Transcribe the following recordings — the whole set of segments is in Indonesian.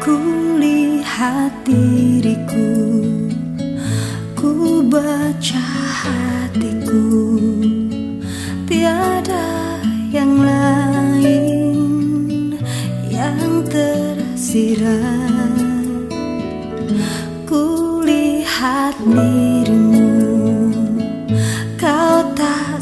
Kulihat diriku Ku baca hatiku. Tiada yang lain Yang tersirat. Kulihat dirimu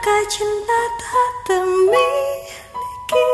Apakah cinta tak temiliki?